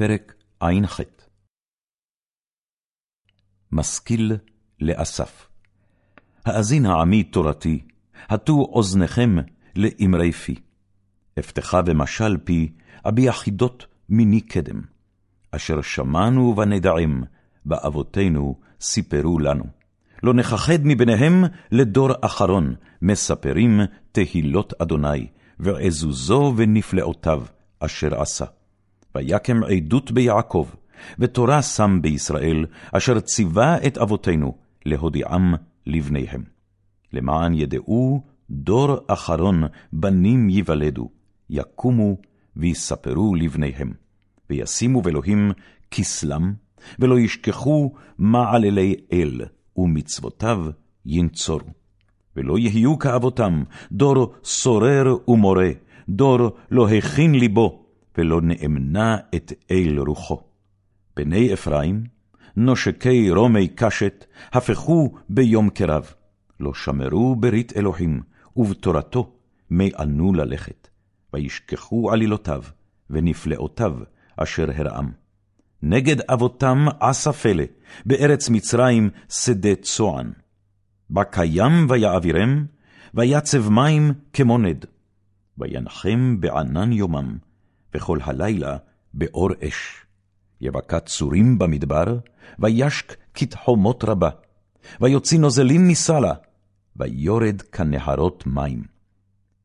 פרק ע"ח משכיל לאסף האזין העמי תורתי, הטו אוזניכם לאמרי פי. אפתחה במשל פי, אביע חידות מיני קדם. אשר שמענו ונדעים, באבותינו סיפרו לנו. לא נכחד מבניהם לדור אחרון, מספרים תהילות אדוני, ועזוזו ונפלאותיו אשר עשה. ויקם עדות ביעקב, ותורה שם בישראל, אשר ציווה את אבותינו להודיעם לבניהם. למען ידעו דור אחרון בנים ייוולדו, יקומו ויספרו לבניהם, וישימו באלוהים כסלם, ולא ישכחו מעללי אל, ומצוותיו ינצורו. ולא יהיו כאבותם, דור סורר ומורה, דור לא הכין ליבו, ולא נאמנה את אל רוחו. בני אפרים, נושקי רומי קשת, הפכו ביום קרב. לא שמרו ברית אלוהים, ובתורתו מענו ללכת. וישכחו עלילותיו, ונפלאותיו אשר הרעם. נגד אבותם עשה פלא, בארץ מצרים שדה צוען. בקיים ויעבירם, ויצב מים כמו נד. וינחם בענן יומם, וכל הלילה באור אש. יבקע צורים במדבר, וישק כתחומות רבה. ויוציא נוזלים מסלה, ויורד כנהרות מים.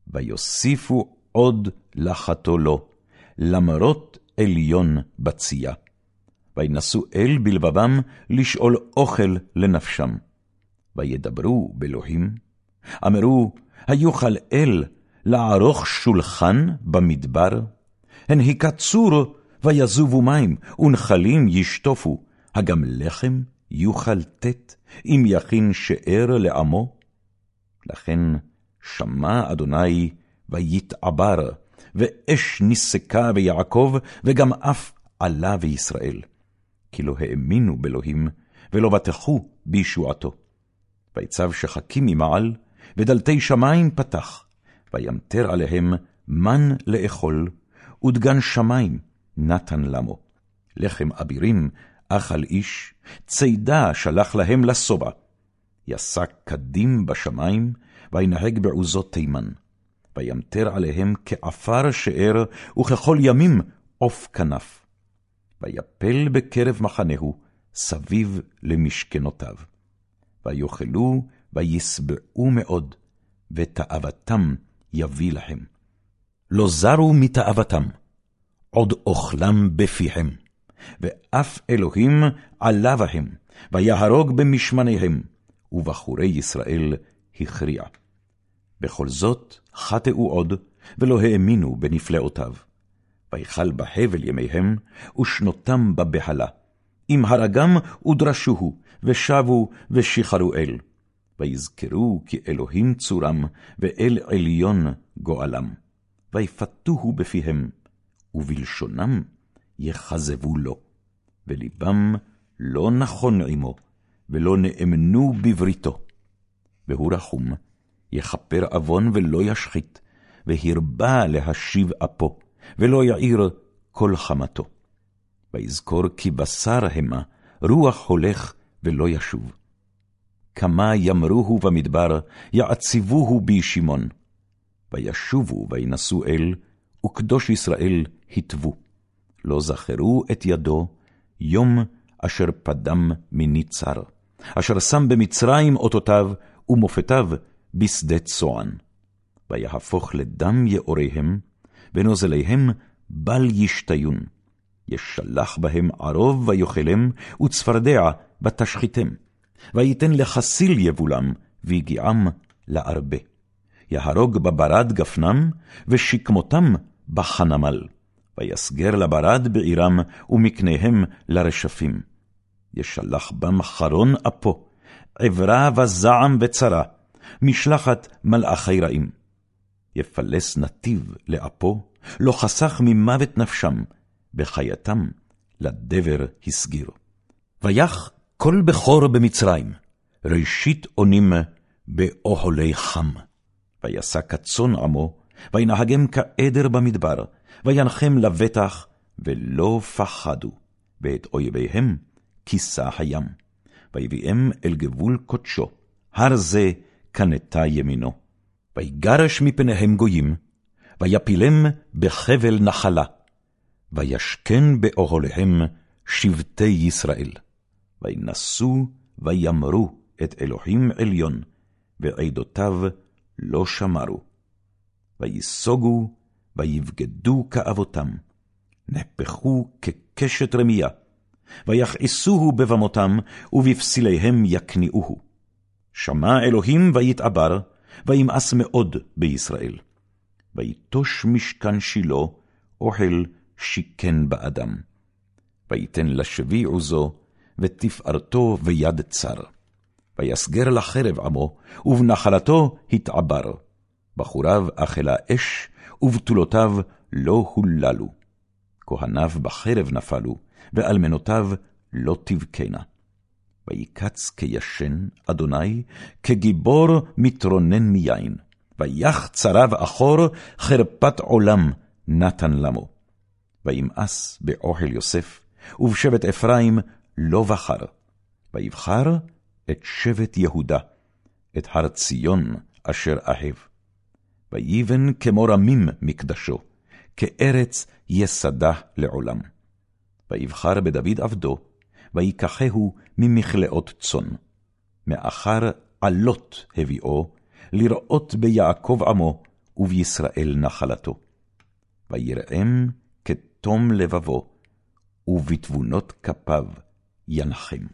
ויוסיפו עוד לחתו לו, למרות עליון בצייה. וינשאו אל בלבבם לשאול אוכל לנפשם. וידברו באלוהים, אמרו, היוכל אל לערוך שולחן במדבר? הן היכה צור ויזובו מים, ונחלים ישטופו, הגם לחם יוכל תת, אם יכין שאר לעמו? לכן שמע אדוני ויתעבר, ואש נסקה ביעקב, וגם אף עלה בישראל. כי לא האמינו באלוהים, ולא בטחו בישועתו. ויצב שחקים ממעל, ודלתי שמים פתח, וימטר עליהם מן לאכול, ודגן שמים נתן למו. לחם אבירים אכל איש, צידה שלח להם לשובע. יסק קדים בשמים, וינהג בעוזות תימן. וימטר עליהם כעפר שאר, וככל ימים עוף כנף. ויפל בקרב מחנהו, סביב למשכנותיו. ויאכלו, וישבעו מאוד, ותאוותם יביא להם. לא זרו מתאוותם, עוד אוכלם בפיהם, ואף אלוהים עלה בהם, ויהרוג במשמניהם, ובחורי ישראל הכריע. בכל זאת חטאו עוד, ולא האמינו בנפלאותיו. ויכל בהבל ימיהם, ושנותם בבהלה. אם הרגם ודרשוהו, ושבו ושיחרו אל. ויזכרו כי אלוהים צורם, ואל עליון גואלם. ויפתוהו בפיהם, ובלשונם יכזבו לו. ולבם לא נכון עמו, ולא נאמנו בבריתו. והוא רחום, יכפר עוון ולא ישחית, והרבה להשיב אפו, ולא יעיר כל חמתו. ויזכור כי בשר המה, רוח הולך ולא ישוב. כמה ימרוהו במדבר, יעציבוהו בישימון. וישובו וינשאו אל, וקדוש ישראל התוו. לא זכרו את ידו, יום אשר פדם מניצר, אשר שם במצרים אותותיו, ומופתיו בשדה צוען. ויהפוך לדם יאוריהם, ונוזליהם בל ישתיון. ישלח בהם ערוב ויאכלם, וצפרדע ותשחיתם. ויתן לחסיל יבולם, ויגיעם לארבה. יהרוג בברד גפנם, ושכמותם בחנמל. ויסגר לברד בעירם, ומקניהם לרשפים. ישלח בם חרון אפו, עברה וזעם וצרה, משלחת מלאכי רעים. יפלס נתיב לאפו, לא חסך ממוות נפשם, בחייתם לדבר הסגיר. ויח כל בכור במצרים, ראשית אונים באוהלי חם. ויסע כצאן עמו, וינהגם כעדר במדבר, וינחם לבטח, ולא פחדו, ואת אויביהם כיסה הים. ויביאם אל גבול קודשו, הר זה קנתה ימינו. ויגרש מפניהם גויים, ויפילם בחבל נחלה, וישכן באוהליהם שבטי ישראל. וינשאו וימרו את אלוהים עליון, ועדותיו לא שמרו. ויסוגו, ויבגדו כאבותם, נהפכו כקשת רמייה, ויכעסוהו בבמותם, ובפסיליהם יכניעוהו. שמע אלוהים ויתעבר, וימאס מאוד בישראל. ויטוש משכן שילה, אוכל שיכן באדם. ויתן לשבי עוזו, ותפארתו ויד צר. ויסגר לחרב עמו, ובנחלתו התעבר. בחוריו אכלה אש, ובתולותיו לא הוללו. כהניו בחרב נפלו, ואלמנותיו לא תבכנה. ויקץ כישן, אדוני, כגיבור מתרונן מיין. ויח צריו אחור, חרפת עולם נתן למו. וימאס באוכל יוסף, ובשבט אפרים לא בחר. ויבחר את שבט יהודה, את הר ציון אשר אהב. ויבן כמו רמים מקדשו, כארץ יסדה לעולם. ויבחר בדוד עבדו, ויקחהו ממכלאות צאן. מאחר עלות הביאו, לראות ביעקב עמו, ובישראל נחלתו. ויראם כתום לבבו, ובתבונות כפיו ינחם.